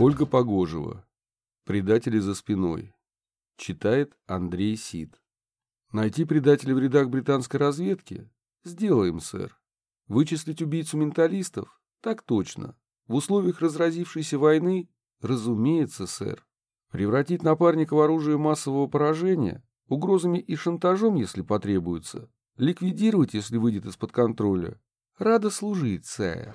Ольга Погожева. Предатели за спиной. Читает Андрей Сид. Найти предателя в рядах британской разведки? Сделаем, сэр. Вычислить убийцу менталистов? Так точно. В условиях разразившейся войны? Разумеется, сэр. Превратить напарника в оружие массового поражения? Угрозами и шантажом, если потребуется? Ликвидировать, если выйдет из-под контроля? Рада служить, сэр.